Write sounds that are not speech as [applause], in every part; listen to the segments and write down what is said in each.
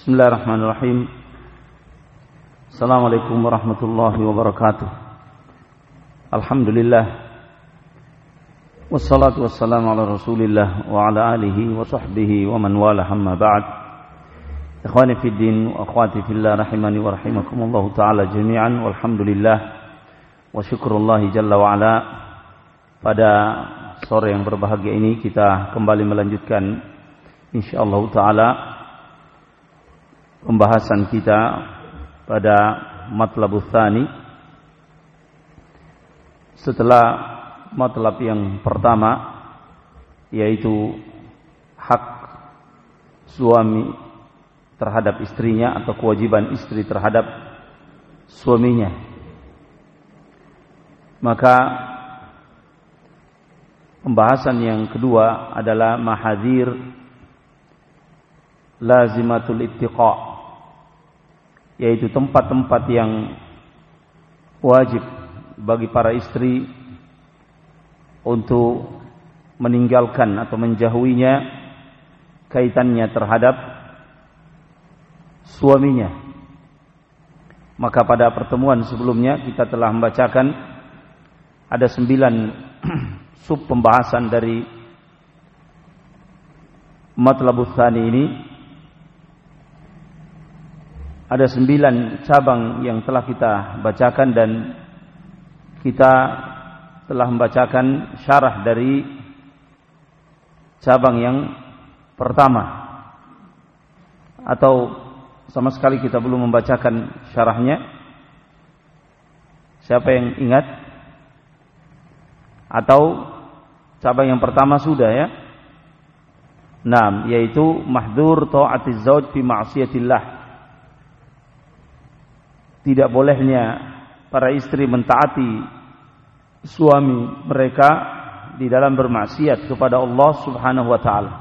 Bismillahirrahmanirrahim. Assalamualaikum warahmatullahi wabarakatuh. Alhamdulillah. Wassalatu wassalamu wabarakatuh. Rasulillah wa ala alihi wa Wassalamualaikum wa man wala Wassalamualaikum ba'd. Ikhwani fid Wassalamualaikum wa akhwati fillah Wassalamualaikum wa rahimakumullah taala jami'an walhamdulillah wa syukrullah Wassalamualaikum wa ala. Pada sore yang berbahagia ini kita kembali melanjutkan insyaallah taala pembahasan kita pada matlabus tsani setelah matlab yang pertama yaitu hak suami terhadap istrinya atau kewajiban istri terhadap suaminya. Maka pembahasan yang kedua adalah mahadir lazimatul ittiqa yaitu tempat-tempat yang wajib bagi para istri untuk meninggalkan atau menjauhinya kaitannya terhadap suaminya. Maka pada pertemuan sebelumnya kita telah membacakan ada sembilan [clears throat] sub pembahasan dari matlabus tsani ini ada sembilan cabang yang telah kita bacakan dan kita telah membacakan syarah dari cabang yang pertama. Atau sama sekali kita belum membacakan syarahnya. Siapa yang ingat? Atau cabang yang pertama sudah ya? Nah, yaitu mahdur ta'atiz zauj fi ma'siyatillah tidak bolehnya para istri mentaati suami mereka di dalam bermaksiat kepada Allah Subhanahu wa taala.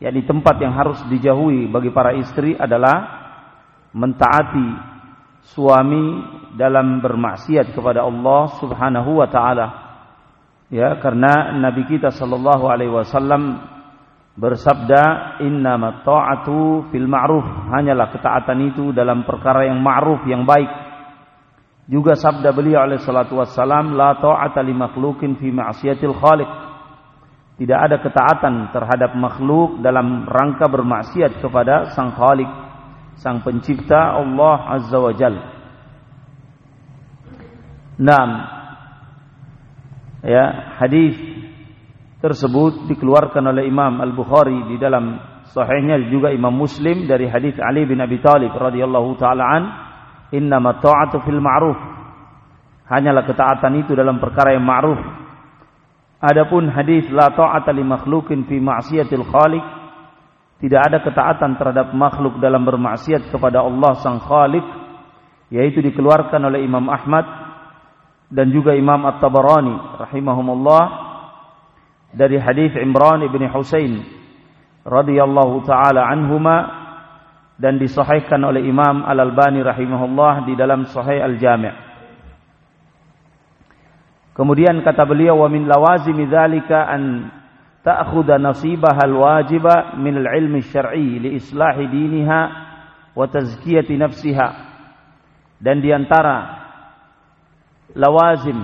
Yani tempat yang harus dijauhi bagi para istri adalah mentaati suami dalam bermaksiat kepada Allah Subhanahu wa taala. Ya, karena Nabi kita sallallahu alaihi wasallam bersabda innamat ta'atu fil ma'ruf. Hanyalah ketaatan itu dalam perkara yang ma'ruf yang baik. Juga sabda beliau alaihi salatu wassalam la ta'ata li makhluqin fi ma'siyatil khaliq. Tidak ada ketaatan terhadap makhluk dalam rangka bermaksiat kepada sang khaliq sang pencipta Allah azza wa jal. Naam. Ya hadis tersebut dikeluarkan oleh Imam Al-Bukhari di dalam sahihnya juga Imam Muslim dari hadis Ali bin Abi Thalib radhiyallahu taala an innama ta'atu fil ma'ruf. Hanyalah ketaatan itu dalam perkara yang ma'ruf. Adapun hadis la ta'ata li makhluqin fi ma'siyatil khaliq tidak ada ketaatan terhadap makhluk dalam bermaksiat kepada Allah sang khaliq yaitu dikeluarkan oleh Imam Ahmad dan juga Imam At-Tabarani rahimahumullah dari hadis Imran ibn Husain radhiyallahu taala anhuma dan disahihkan oleh Imam Al-Albani rahimahullah di dalam Sahih Al-Jami'. Kemudian kata beliau wa min lawazimi dzalika an ta'khudha nasibaha al-wajiba min al-ilmi syar'i li islahi diniha wa tazkiyati nafsiha. Dan di antara lawazim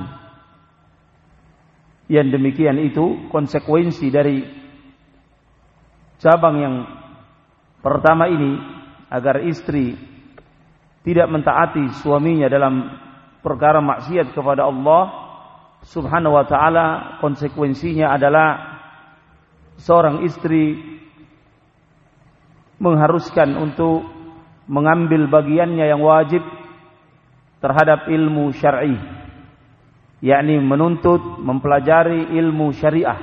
yang demikian itu konsekuensi dari cabang yang pertama ini agar istri tidak mentaati suaminya dalam perkara maksiat kepada Allah Subhanahu wa taala konsekuensinya adalah seorang istri mengharuskan untuk mengambil bagiannya yang wajib terhadap ilmu syar'i yakni menuntut mempelajari ilmu syariah.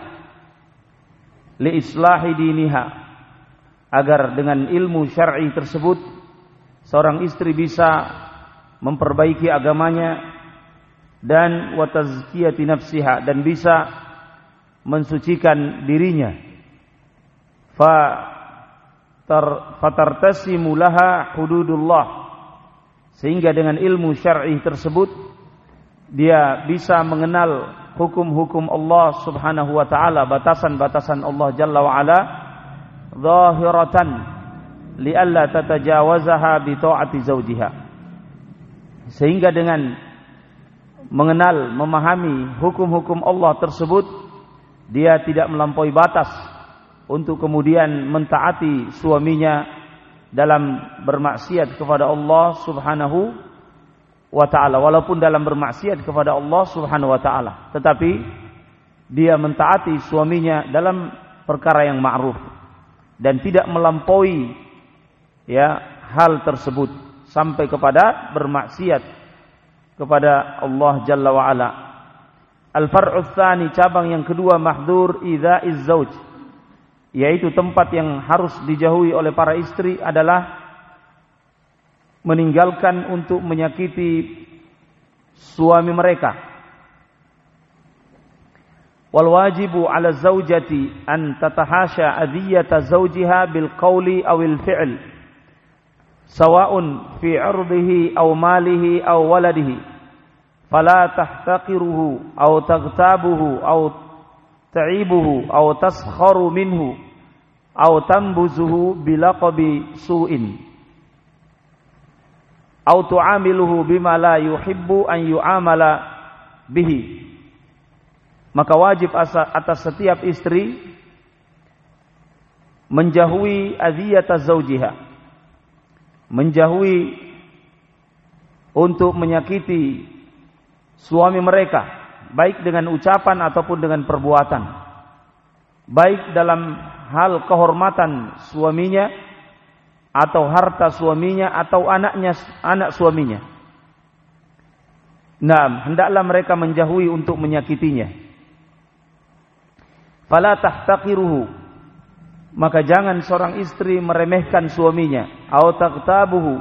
Li islahi diniha. Agar dengan ilmu syar'i tersebut seorang istri bisa memperbaiki agamanya dan wa tazkiyati nafsiha dan bisa mensucikan dirinya. Fa tar fatartasimu laha hududullah. Sehingga dengan ilmu syar'i tersebut dia bisa mengenal hukum-hukum Allah Subhanahu wa taala, batasan-batasan Allah Jalla wa ala zahiratan li'alla tatajawazaha bi ta'ati zawjiha. Sehingga dengan mengenal memahami hukum-hukum Allah tersebut dia tidak melampaui batas untuk kemudian mentaati suaminya dalam bermaksiat kepada Allah Subhanahu wa taala. Walaupun dalam bermaksiat kepada Allah Subhanahu wa taala. Tetapi dia mentaati suaminya dalam perkara yang ma'ruf. Dan tidak melampaui ya hal tersebut. Sampai kepada bermaksiat kepada Allah Jalla wa ala. Al-far'u tsani cabang yang kedua mahdur idza'iz zauj yaitu tempat yang harus dijauhi oleh para istri adalah meninggalkan untuk menyakiti suami mereka. Wal wajibu ala zaujati an tatahasha adiyata zawjiha bil qawli aw al fi'l sawa'un fi 'irdihi aw malihi aw waladihi. Fala tahtaqiruhu aw taghtabuhu aw ta'ibuhu aw taskharu minhu aw tambuzuhu bilaqabi su'in aw tu'amiluhu bima la yuhibbu an yu'amala bihi. Maka wajib atas setiap istri menjauhi aziyata zaujiha menjauhi untuk menyakiti suami mereka baik dengan ucapan ataupun dengan perbuatan. Baik dalam hal kehormatan suaminya atau harta suaminya atau anaknya anak suaminya. Nah hendaklah mereka menjauhi untuk menyakitinya. Fala tahtaqiruhu. Maka jangan seorang istri meremehkan suaminya. Atau taqtabuhu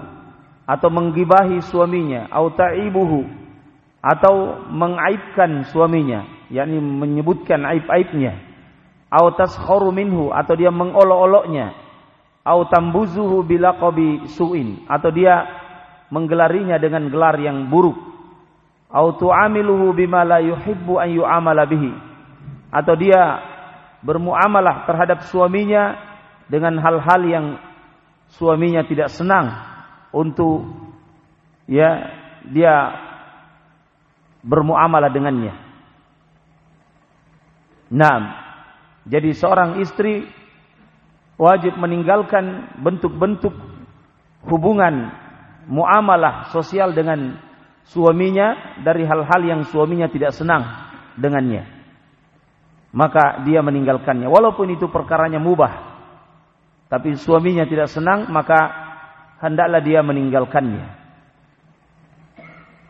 atau menggibahi suaminya. Atau ta'ibuhu. Atau mengaibkan suaminya. Yakni menyebutkan aib-aibnya. Atau taskharu minhu. Atau dia mengolok-oloknya atau tambuzuhu bilaqabi su'in. Atau dia menggelarinya dengan gelar yang buruk. Atau tu'amiluhu bima la yuhibbu an yu'amala bihi. Atau dia bermuamalah terhadap suaminya dengan hal-hal yang suaminya tidak senang untuk ya dia bermuamalah dengannya. Nah, jadi seorang istri wajib meninggalkan bentuk-bentuk hubungan muamalah sosial dengan suaminya dari hal-hal yang suaminya tidak senang dengannya. Maka dia meninggalkannya. Walaupun itu perkaranya mubah tapi suaminya tidak senang maka hendaklah dia meninggalkannya.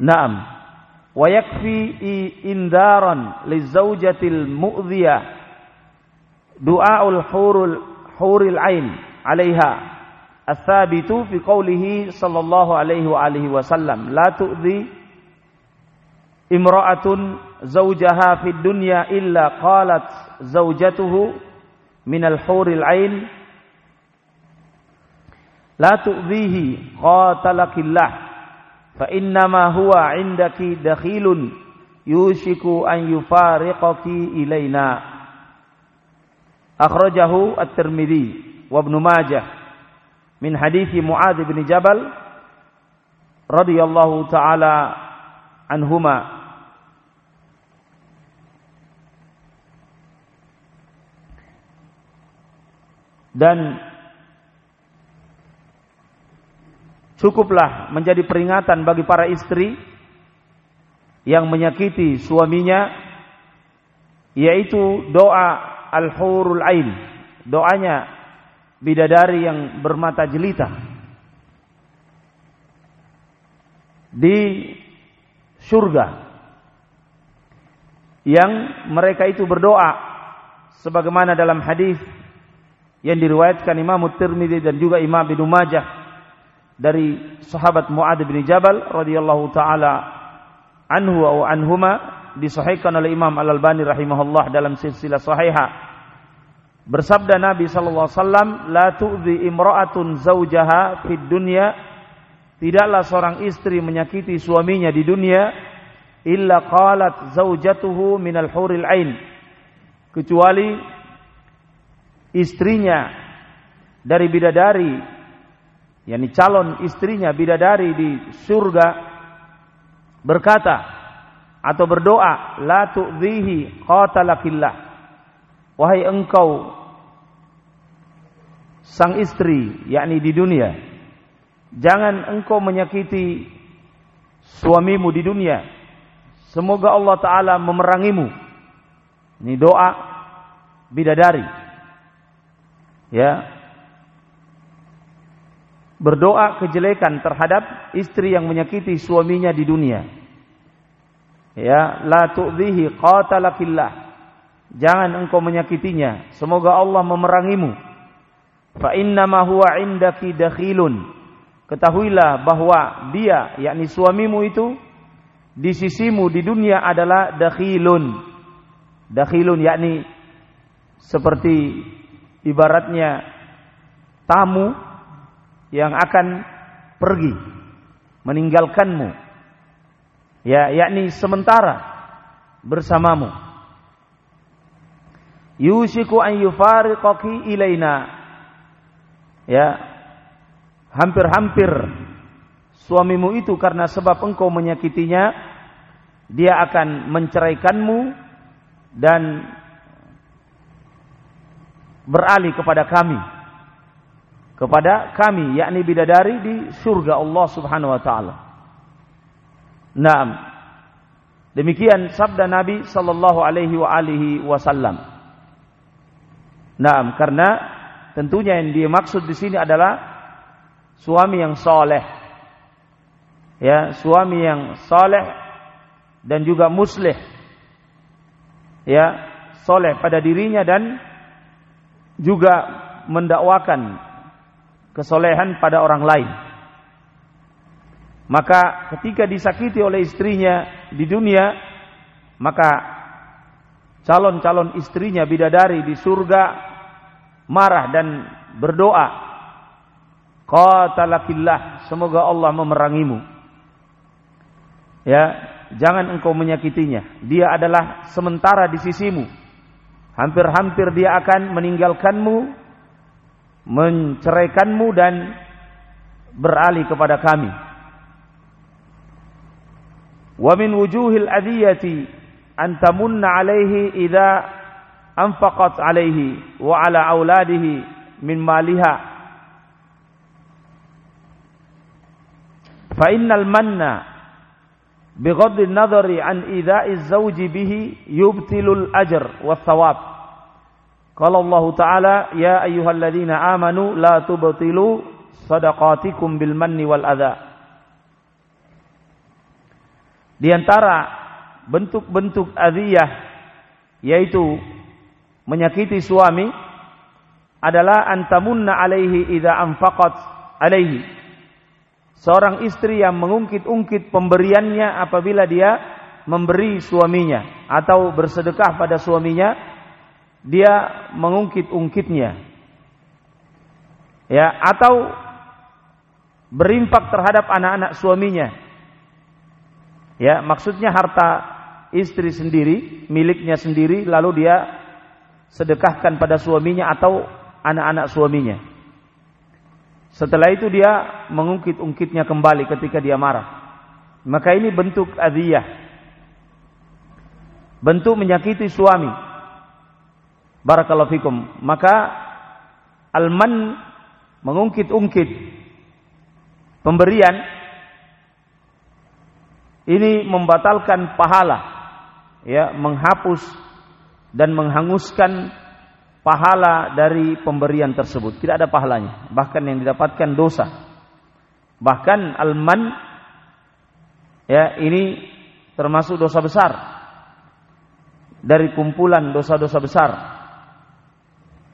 Naam. Wa yakfi indaran li zaujatil mu'dhiya. Du'aul hurul huril ain 'alaiha ats-tsabitu fi qoulihi sallallahu alaihi wa alihi wasallam la tu'dhi imra'atun zaujaha fid dunya illa qalat zaujatuhu minal huril ain la tu'dhihi qatalakillah fa innama huwa indaki dakhilun yushiku an yufariqaki ilaina akhrajahu at-Tirmidzi wa Ibnu Majah min hadithi Muadz bin Jabal radhiyallahu taala anhuma dan cukuplah menjadi peringatan bagi para istri yang menyakiti suaminya yaitu doa al-hurul ain. Doanya bidadari yang bermata jelita. Di surga. Yang mereka itu berdoa sebagaimana dalam hadis yang diriwayatkan Imam Tirmidzi dan juga Imam Ibnu Majah dari sahabat Muad bin Jabal radhiyallahu taala anhu wa anhuma disahihkan oleh Imam Al Albani rahimahullah dalam silsilah sahihah bersabda Nabi sallallahu alaihi wasallam la tu'zi imra'atun zaujaha fid dunya. Tidaklah seorang istri menyakiti suaminya di dunia illa qalat zaujatuhu minal huril ain. Kecuali istrinya dari bidadari yakni calon istrinya bidadari di surga berkata atau berdoa la tu'dhihi qatalakillah wahai engkau sang istri yakni di dunia jangan engkau menyakiti suamimu di dunia. Semoga Allah taala memerangimu. Ini doa bidadari. Ya. Berdoa kejelekan terhadap istri yang menyakiti suaminya di dunia ya la tu'dhihi qatalakillah jangan engkau menyakitinya. Semoga Allah memerangimu. Fa innama huwa indaki dakhilun. Ketahuilah bahwa dia yakni suamimu itu di sisimu di dunia adalah dakhilun. Dakhilun yakni seperti ibaratnya tamu yang akan pergi meninggalkanmu ya yakni sementara bersamamu. Yusiku an yufariqaki ilaina. Ya hampir-hampir suamimu itu karena sebab engkau menyakitinya dia akan menceraikanmu dan beralih kepada kami. Kepada kami yakni bidadari di surga Allah Subhanahu wa taala. Naam. Demikian sabda Nabi sallallahu alaihi wa alihi wasallam. Naam, karena Tentunya yang dimaksud di sini adalah suami yang soleh, ya suami yang soleh dan juga musleh, ya soleh pada dirinya dan juga mendakwakan kesolehan pada orang lain. Maka ketika disakiti oleh istrinya di dunia, maka calon-calon istrinya bidadari di surga marah dan berdoa qatalakillah semoga Allah memerangimu. Ya jangan engkau menyakitinya. Dia adalah sementara di sisimu. Hampir-hampir dia akan meninggalkanmu menceraikanmu dan beralih kepada kami ومن وجوه الأذية أن تمن عليه إذا أنفقت عليه وعلى أولاده من مالها. فإن المن بغض النظر عن إيذاء الزوج به يبطل الأجر والثواب. قال الله تعالى يا أيها الذين آمنوا لا تبطلوا صدقاتكم بالمن والأذى. Di antara bentuk-bentuk adiyah yaitu menyakiti suami adalah antamunna alaihi idza anfaqat alaihi. Seorang istri yang mengungkit-ungkit pemberiannya apabila dia memberi suaminya atau bersedekah pada suaminya, dia mengungkit-ungkitnya. Ya, atau berimpak terhadap anak-anak suaminya. Ya, maksudnya harta istri sendiri, miliknya sendiri lalu dia sedekahkan pada suaminya atau anak-anak suaminya. Setelah itu dia mengungkit-ungkitnya kembali ketika dia marah. Maka ini bentuk adiyah. Bentuk menyakiti suami. Barakallahu fikum. Maka alman mengungkit-ungkit pemberian ini membatalkan pahala ya menghapus dan menghanguskan pahala dari pemberian tersebut. Tidak ada pahalanya, bahkan yang didapatkan dosa. Bahkan alman ya ini termasuk dosa besar dari kumpulan dosa-dosa besar.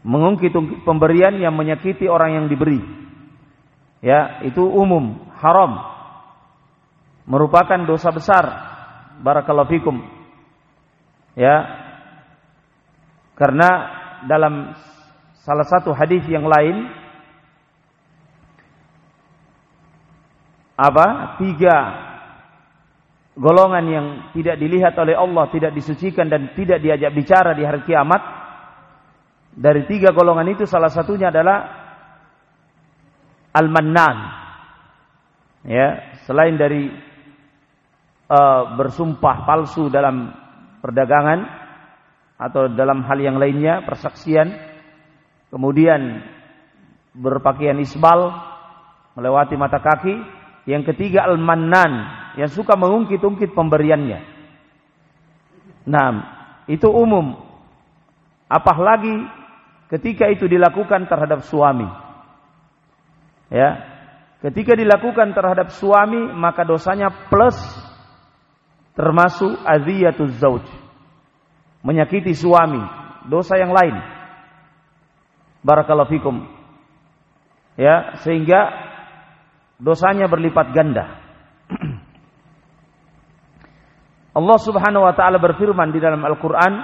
Mengungkit pemberian yang menyakiti orang yang diberi. Ya, itu umum, haram. Merupakan dosa besar. Barakallahu fikum. Ya, karena dalam salah satu hadis yang lain apa? Tiga golongan yang tidak dilihat oleh Allah, tidak disucikan dan tidak diajak bicara di hari kiamat. Dari tiga golongan itu salah satunya adalah al-mannan. Ya, selain dari uh, bersumpah palsu dalam perdagangan atau dalam hal yang lainnya, persaksian, kemudian berpakaian isbal, melewati mata kaki, yang ketiga al-mannan, yang suka mengungkit-ungkit pemberiannya. Nah, itu umum. Apalagi ketika itu dilakukan terhadap suami. Ya. Ketika dilakukan terhadap suami, maka dosanya plus termasuk aziyatuz zauj. Menyakiti suami, dosa yang lain. Barakallahu fikum. Ya, sehingga dosanya berlipat ganda. [clears throat] Allah Subhanahu wa taala berfirman di dalam Al-Qur'an,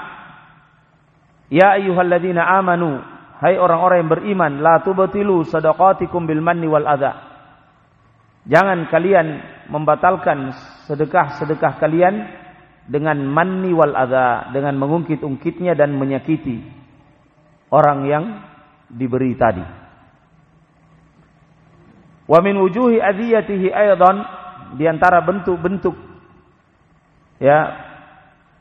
"Ya ayyuhalladzina amanu, hai orang-orang yang beriman, la tubtilu sadaqatikum bil manni wal adza." Jangan kalian membatalkan sedekah-sedekah kalian dengan manni wal adza, dengan mengungkit-ungkitnya dan menyakiti orang yang diberi tadi. Wa min wujuhi adiyatihi aidan di antara bentuk-bentuk ya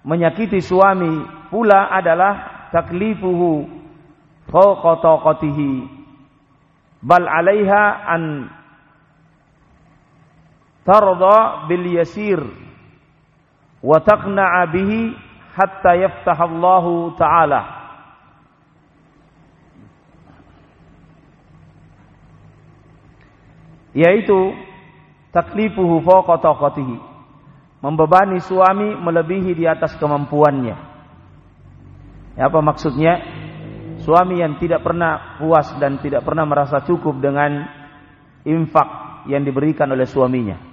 menyakiti suami pula adalah taklifuhu fawqa taqatihi bal 'alaiha an tarda bil yasir wa taqna'a bihi hatta yaftahallahu ta'ala yaitu taklifuhu fawqa taqatihi membebani suami melebihi di atas kemampuannya. Ya, apa maksudnya? Suami yang tidak pernah puas dan tidak pernah merasa cukup dengan infak yang diberikan oleh suaminya.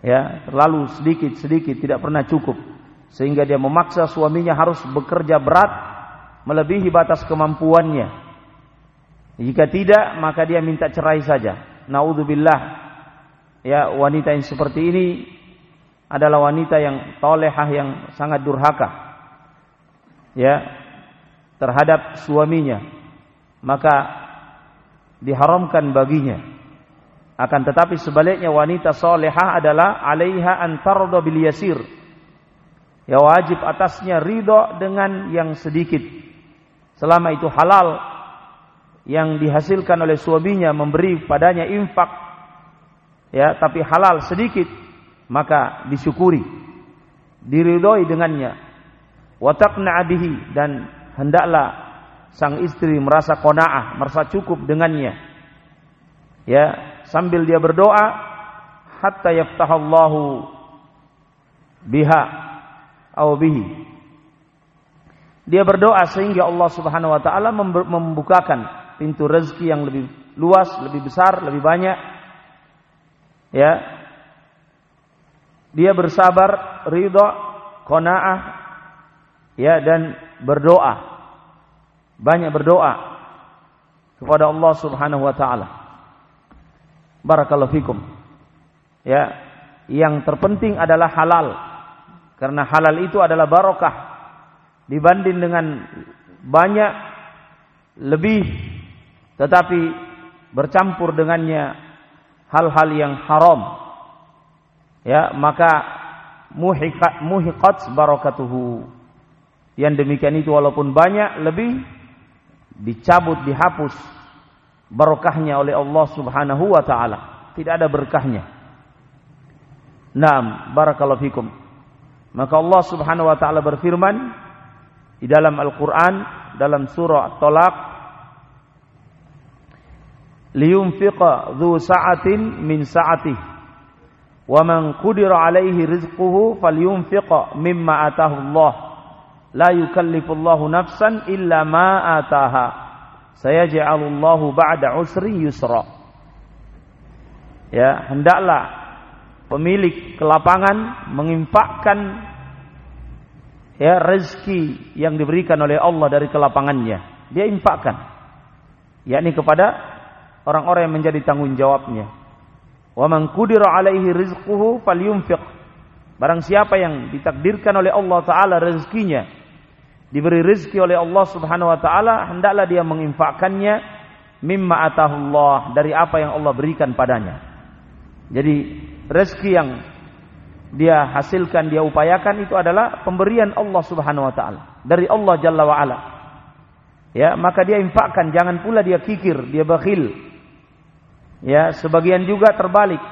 Ya, terlalu sedikit-sedikit tidak pernah cukup sehingga dia memaksa suaminya harus bekerja berat melebihi batas kemampuannya. Jika tidak, maka dia minta cerai saja. Naudzubillah. Ya, wanita yang seperti ini adalah wanita yang tolehah yang sangat durhaka ya terhadap suaminya maka diharamkan baginya akan tetapi sebaliknya wanita solehah adalah alaiha antardo bil yasir. Ya wajib atasnya ridho dengan yang sedikit. Selama itu halal yang dihasilkan oleh suaminya memberi padanya infak ya tapi halal sedikit maka disyukuri diridhoi dengannya. Watakna bihi dan hendaklah sang istri merasa qanaah merasa cukup dengannya. Ya sambil dia berdoa hatta yaftahallahu biha atau bihi dia berdoa sehingga Allah Subhanahu wa taala membukakan pintu rezeki yang lebih luas, lebih besar, lebih banyak. Ya, dia bersabar, ridho, kona'ah, ya dan berdoa. Banyak berdoa kepada Allah Subhanahu wa taala. Barakallahu fikum. Ya, yang terpenting adalah halal. Karena halal itu adalah barokah dibanding dengan banyak lebih tetapi bercampur dengannya hal-hal yang haram ya maka muhiqat muhiqat barakatuhu yang demikian itu walaupun banyak lebih dicabut dihapus barokahnya oleh Allah Subhanahu wa taala tidak ada berkahnya Naam barakallahu fikum maka Allah Subhanahu wa taala berfirman di dalam Al-Qur'an dalam surah At-Talaq liyunfiqa dzu sa'atin min sa'atihi Wa man qudira alaihi rizquhu falyunfiq mimma atahu Allah. La yukallifullahu nafsan illa ma ataha. Sayaj'alullahu ba'da usri yusra. Ya, hendaklah pemilik kelapangan menginfakkan ya rezeki yang diberikan oleh Allah dari kelapangannya. Dia infakkan. yakni kepada orang-orang yang menjadi tanggung jawabnya. Wa man qudira alaihi rizquhu falyunfiq. Barang siapa yang ditakdirkan oleh Allah taala rezekinya, diberi rezeki oleh Allah Subhanahu wa taala, hendaklah dia menginfakkannya mimma atahullah dari apa yang Allah berikan padanya. Jadi rezeki yang dia hasilkan, dia upayakan itu adalah pemberian Allah Subhanahu wa taala dari Allah Jalla wa ala. Ya, maka dia infakkan, jangan pula dia kikir, dia bakhil. Ya, sebagian juga terbalik.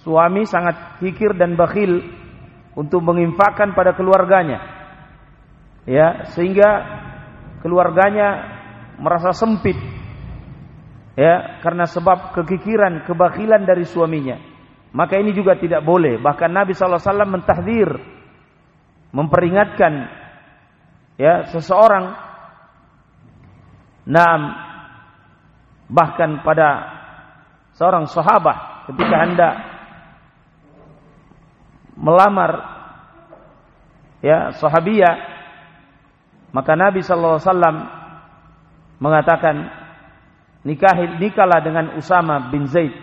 Suami sangat kikir dan bakhil untuk menginfakkan pada keluarganya. Ya, sehingga keluarganya merasa sempit ya karena sebab kekikiran, kebakhilan dari suaminya. Maka ini juga tidak boleh. Bahkan Nabi SAW mentahdir, memperingatkan ya seseorang. Naam, bahkan pada seorang sahabat ketika hendak melamar ya sahabiyah maka Nabi sallallahu alaihi wasallam mengatakan nikah nikahlah dengan Usama bin Zaid.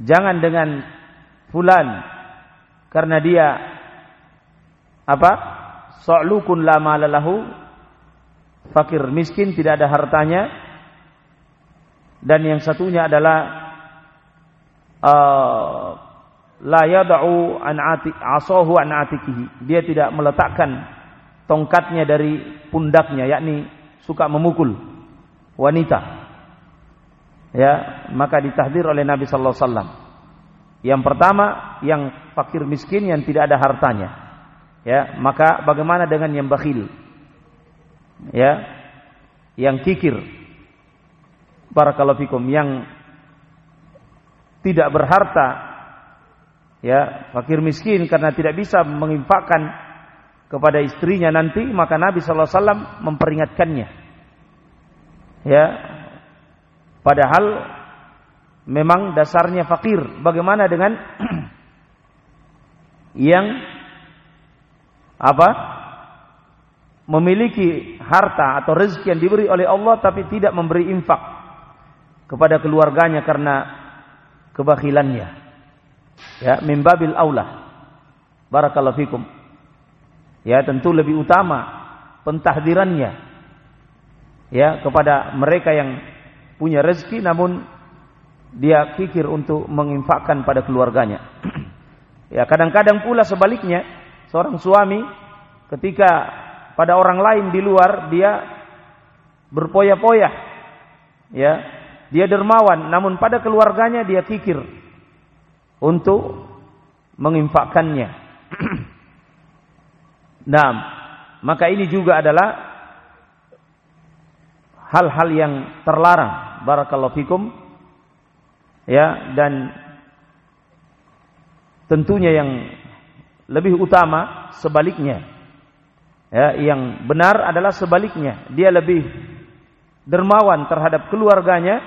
Jangan dengan fulan karena dia apa? Sa'lukun la malalahu fakir miskin tidak ada hartanya dan yang satunya adalah uh, la yad'u an dia tidak meletakkan tongkatnya dari pundaknya yakni suka memukul wanita ya maka ditahdir oleh Nabi sallallahu alaihi wasallam. Yang pertama yang fakir miskin yang tidak ada hartanya. Ya, maka bagaimana dengan yang bakhil? Ya. Yang kikir. Barakallahu fikum yang tidak berharta ya, fakir miskin karena tidak bisa menginfakkan kepada istrinya nanti, maka Nabi sallallahu alaihi wasallam memperingatkannya. Ya, Padahal memang dasarnya fakir. Bagaimana dengan [clears throat] yang apa? Memiliki harta atau rezeki yang diberi oleh Allah tapi tidak memberi infak kepada keluarganya karena kebakhilannya. Ya, mimbabil aulah. Barakallahu fikum. Ya, tentu lebih utama pentahdirannya ya kepada mereka yang punya rezeki namun dia kikir untuk menginfakkan pada keluarganya. [clears throat] ya, kadang-kadang pula sebaliknya, seorang suami ketika pada orang lain di luar dia berpoya-poya. Ya, dia dermawan namun pada keluarganya dia kikir untuk menginfakkannya. [clears throat] nah, maka ini juga adalah hal-hal yang terlarang. Barakallahu fikum. Ya dan tentunya yang lebih utama sebaliknya. Ya yang benar adalah sebaliknya. Dia lebih dermawan terhadap keluarganya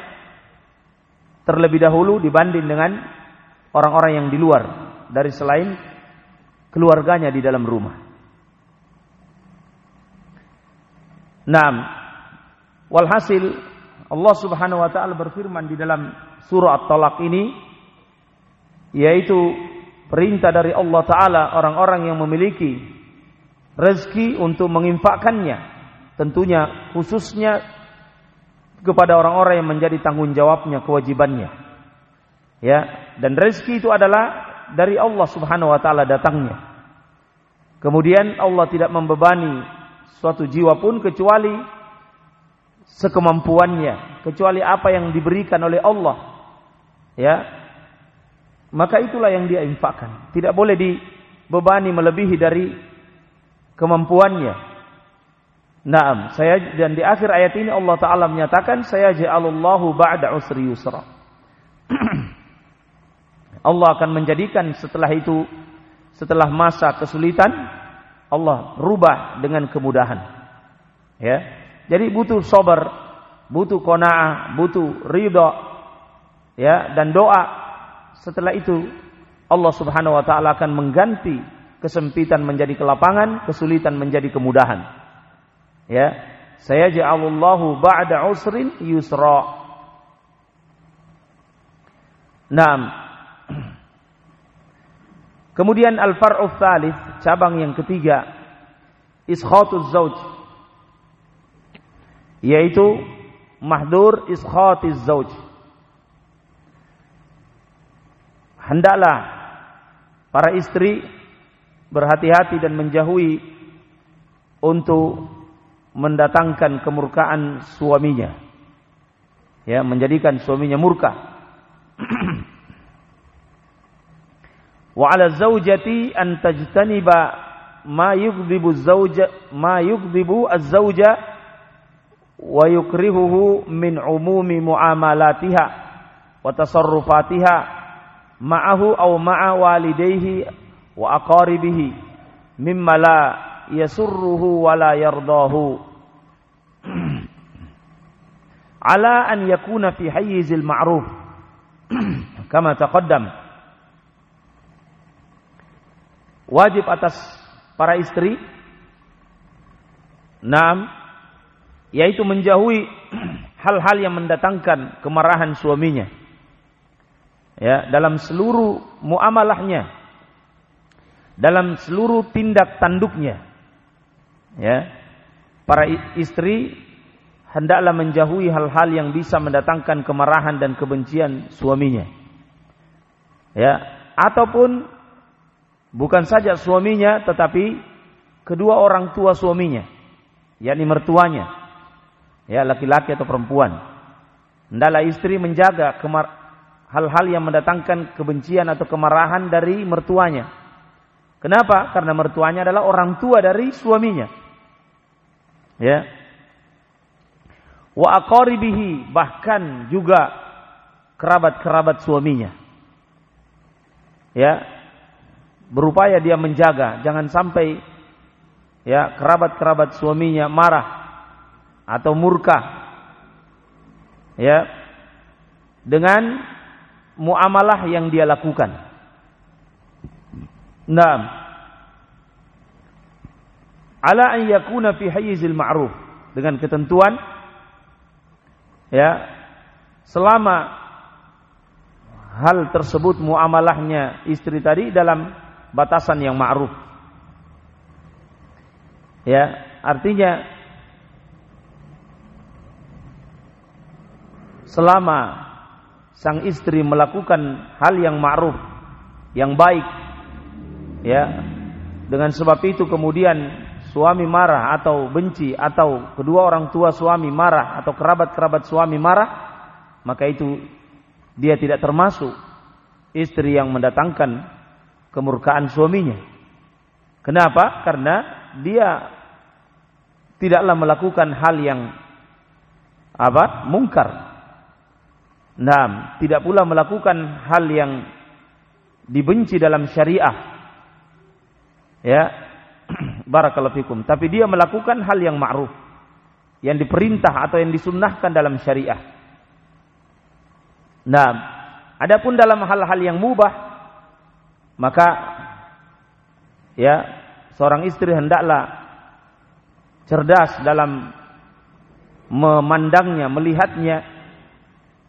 terlebih dahulu dibanding dengan orang-orang yang di luar dari selain keluarganya di dalam rumah. Nah, walhasil Allah Subhanahu wa taala berfirman di dalam surah At-Talaq ini yaitu perintah dari Allah taala orang-orang yang memiliki rezeki untuk menginfakkannya. Tentunya khususnya kepada orang-orang yang menjadi tanggung jawabnya kewajibannya. Ya dan rezeki itu adalah dari Allah Subhanahu wa taala datangnya. Kemudian Allah tidak membebani suatu jiwa pun kecuali sekemampuannya kecuali apa yang diberikan oleh Allah ya. Maka itulah yang dia infakkan. Tidak boleh dibebani melebihi dari kemampuannya. Naam, saya dan di akhir ayat ini Allah taala menyatakan saya ja'alallahu ba'da usri yusra. [clears throat] Allah akan menjadikan setelah itu setelah masa kesulitan Allah rubah dengan kemudahan. Ya. Jadi butuh sabar, butuh qanaah, butuh ridha ya dan doa. Setelah itu Allah Subhanahu wa taala akan mengganti kesempitan menjadi kelapangan, kesulitan menjadi kemudahan. Ya. Saya ja'alullahu ba'da usrin yusra. Naam. [clears throat] Kemudian al-far'u tsalits, cabang yang ketiga, iskhatuz zauj yaitu mahdur iskhatiz zauj. Hendaklah para istri berhati-hati dan menjauhi untuk mendatangkan kemurkaan suaminya. Ya, menjadikan suaminya murka. [clears throat] وعلى الزوجة أن تجتنب ما يغضب الزوج ما يغضب الزوجة ويكرهه من عموم معاملاتها وتصرفاتها معه أو مع والديه وأقاربه مما لا يسره ولا يرضاه. [clears throat] على أن يكون في حيز المعروف [clears throat] كما تقدم. Wajib atas para istri. Enam yaitu menjauhi [clears throat] hal-hal yang mendatangkan kemarahan suaminya. Ya dalam seluruh muamalahnya. Dalam seluruh tindak tanduknya. Ya para istri hendaklah menjauhi hal-hal yang bisa mendatangkan kemarahan dan kebencian suaminya. Ya ataupun bukan saja suaminya tetapi kedua orang tua suaminya yakni mertuanya ya laki-laki atau perempuan hendaklah istri menjaga hal-hal yang mendatangkan kebencian atau kemarahan dari mertuanya Kenapa? Karena mertuanya adalah orang tua dari suaminya. Ya. Wa aqaribihi bahkan juga kerabat-kerabat suaminya. Ya. Berupaya dia menjaga jangan sampai ya kerabat-kerabat suaminya marah atau murka. Ya. Dengan muamalah yang dia lakukan. Naam. Ala an yakuna fi hayyizil ma'ruf dengan ketentuan ya selama hal tersebut muamalahnya istri tadi dalam batasan yang ma'ruf. Ya, artinya selama sang istri melakukan hal yang ma'ruf, yang baik ya dengan sebab itu kemudian suami marah atau benci atau kedua orang tua suami marah atau kerabat-kerabat suami marah maka itu dia tidak termasuk istri yang mendatangkan kemurkaan suaminya. Kenapa? Karena dia tidaklah melakukan hal yang apa mungkar. Nah, tidak pula melakukan hal yang dibenci dalam syariah. Ya [clears throat] barakallahu fikum. Tapi dia melakukan hal yang ma'ruf yang diperintah atau yang disunnahkan dalam syariah. Nah adapun dalam hal-hal yang mubah maka ya seorang istri hendaklah cerdas dalam memandangnya melihatnya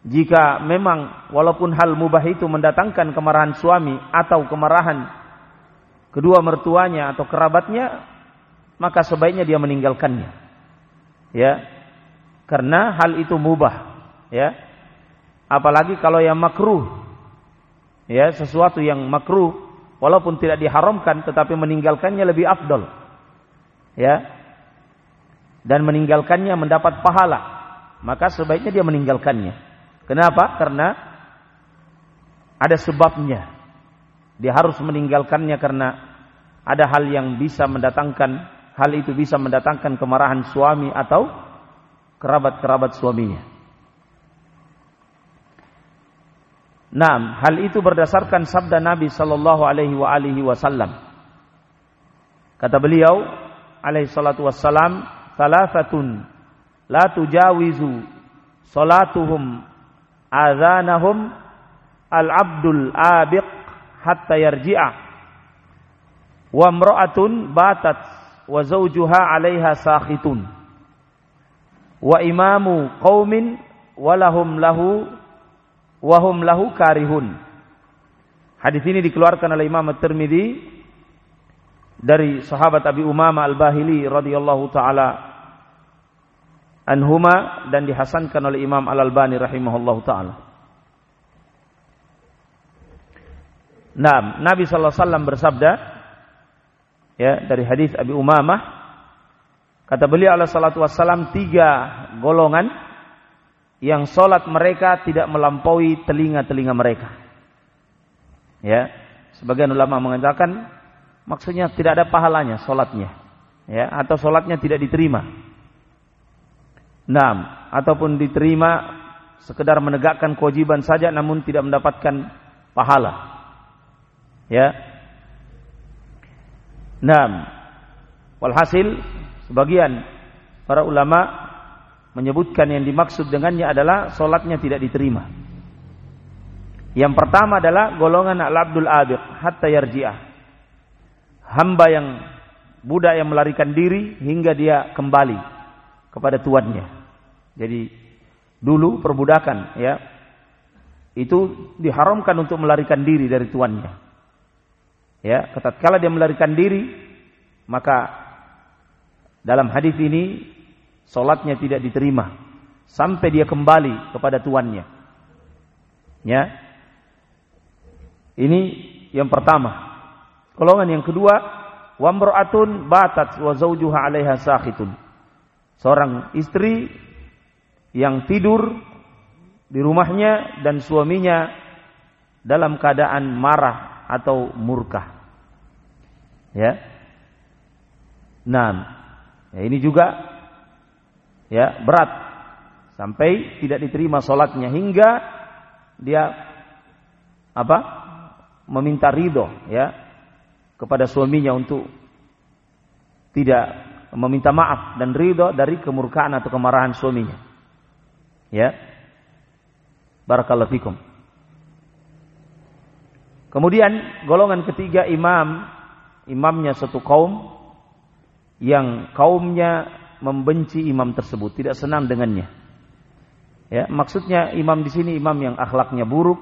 jika memang walaupun hal mubah itu mendatangkan kemarahan suami atau kemarahan kedua mertuanya atau kerabatnya, maka sebaiknya dia meninggalkannya. Ya. Karena hal itu mubah, ya. Apalagi kalau yang makruh. Ya, sesuatu yang makruh walaupun tidak diharamkan tetapi meninggalkannya lebih afdol. Ya. Dan meninggalkannya mendapat pahala, maka sebaiknya dia meninggalkannya. Kenapa? Karena ada sebabnya. Dia harus meninggalkannya karena ada hal yang bisa mendatangkan hal itu bisa mendatangkan kemarahan suami atau kerabat-kerabat suaminya. Nah, hal itu berdasarkan sabda Nabi sallallahu alaihi wasallam. Kata beliau alaihi salatu wassalam, "Thalathatun la tujawizu salatuhum adhanahum al-abdul abiq hatta yarji'a wa imra'atun batat wa zawjuha 'alaiha sakhitun wa imamu qaumin walahum lahu wa hum lahu karihun hadis ini dikeluarkan oleh Imam At-Tirmidzi dari sahabat Abi Umama Al-Bahili radhiyallahu taala anhuma dan dihasankan oleh Imam Al-Albani rahimahullahu taala. Nah, Nabi sallallahu alaihi wasallam bersabda ya dari hadis Abi Umamah kata beliau alaihi salatu wasallam tiga golongan yang solat mereka tidak melampaui telinga-telinga mereka. Ya, sebagian ulama mengatakan maksudnya tidak ada pahalanya solatnya, ya, atau solatnya tidak diterima. Nah, ataupun diterima sekedar menegakkan kewajiban saja namun tidak mendapatkan pahala. Ya. Nah, walhasil sebagian para ulama menyebutkan yang dimaksud dengannya adalah solatnya tidak diterima. Yang pertama adalah golongan al-abdul abiq hatta yarji'ah. Hamba yang budak yang melarikan diri hingga dia kembali kepada tuannya. Jadi dulu perbudakan ya itu diharamkan untuk melarikan diri dari tuannya. Ya, tatkala dia melarikan diri maka dalam hadis ini solatnya tidak diterima sampai dia kembali kepada tuannya. Ya, ini yang pertama. Golongan yang kedua, wamra'atun batat wa zawjuha 'alaiha sakhitun. Seorang istri yang tidur di rumahnya dan suaminya dalam keadaan marah atau murka. Ya. Nah, ini juga ya berat sampai tidak diterima sholatnya hingga dia apa meminta ridho ya kepada suaminya untuk tidak meminta maaf dan ridho dari kemurkaan atau kemarahan suaminya. Ya. Barakallahu fikum. Kemudian golongan ketiga imam, imamnya satu kaum yang kaumnya membenci imam tersebut, tidak senang dengannya. Ya, maksudnya imam di sini imam yang akhlaknya buruk,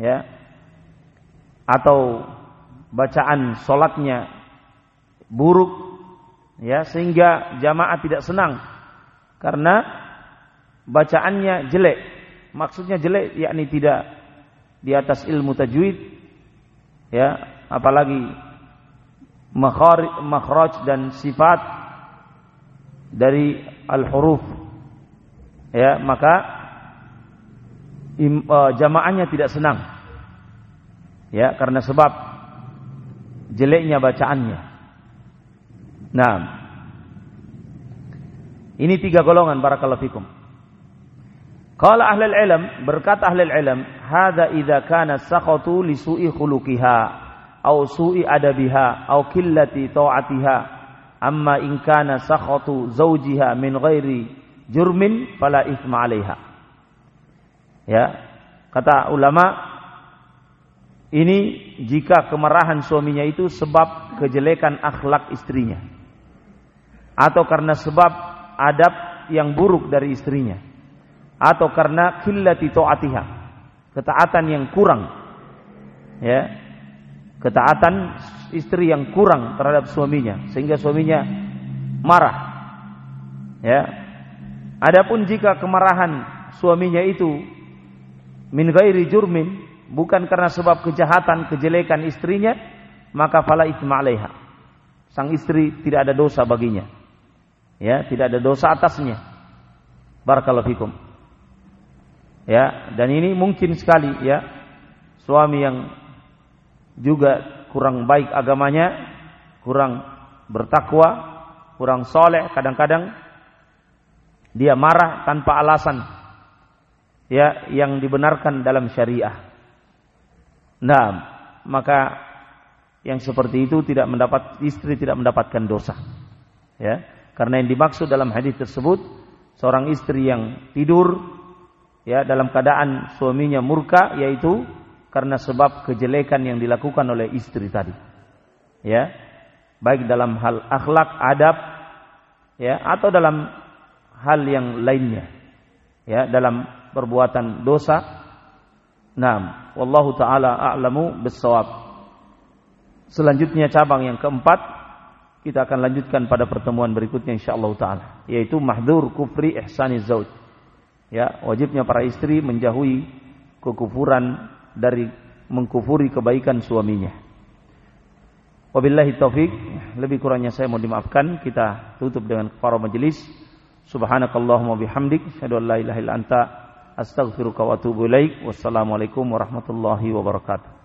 ya, atau bacaan solatnya buruk ya sehingga jamaah tidak senang karena bacaannya jelek maksudnya jelek yakni tidak di atas ilmu tajwid ya apalagi makhraj dan sifat dari al-huruf ya maka uh, jamaahnya tidak senang ya karena sebab jeleknya bacaannya. Nah, ini tiga golongan barakallahu fikum. Kalau ahli ilm berkata ahli ilm, hada idza kana sakhatu li su'i khuluqiha au su'i adabiha au qillati ta'atiha amma in kana sakhatu zawjiha min ghairi jurmin fala ithma 'alaiha. Ya, kata ulama ini jika kemarahan suaminya itu sebab kejelekan akhlak istrinya. Atau karena sebab adab yang buruk dari istrinya. Atau karena killati ta'atiha. Ketaatan yang kurang. Ya. Ketaatan istri yang kurang terhadap suaminya sehingga suaminya marah. Ya. Adapun jika kemarahan suaminya itu min ghairi jurmin bukan karena sebab kejahatan, kejelekan istrinya, maka fala itsma. Sang istri tidak ada dosa baginya. Ya, tidak ada dosa atasnya. Barakallahu fikum. Ya, dan ini mungkin sekali ya suami yang juga kurang baik agamanya, kurang bertakwa, kurang soleh, kadang-kadang dia marah tanpa alasan ya yang dibenarkan dalam syariah. Nah, maka yang seperti itu tidak mendapat istri tidak mendapatkan dosa. Ya, karena yang dimaksud dalam hadis tersebut seorang istri yang tidur ya dalam keadaan suaminya murka yaitu karena sebab kejelekan yang dilakukan oleh istri tadi. Ya. Baik dalam hal akhlak, adab ya atau dalam hal yang lainnya. Ya, dalam perbuatan dosa Nah, wallahu taala a'lamu bissawab. Selanjutnya cabang yang keempat kita akan lanjutkan pada pertemuan berikutnya insyaallah taala yaitu mahdzur kufri ihsani zauj ya wajibnya para istri menjauhi kekufuran dari mengkufuri kebaikan suaminya. Wabillahi taufik lebih kurangnya saya mau dimaafkan. Kita tutup dengan para majelis subhanakallahumma bihamdik. Asyhadu la ilaha illa anta. Astaghfiruka wa atubu ilaik. Wassalamualaikum warahmatullahi wabarakatuh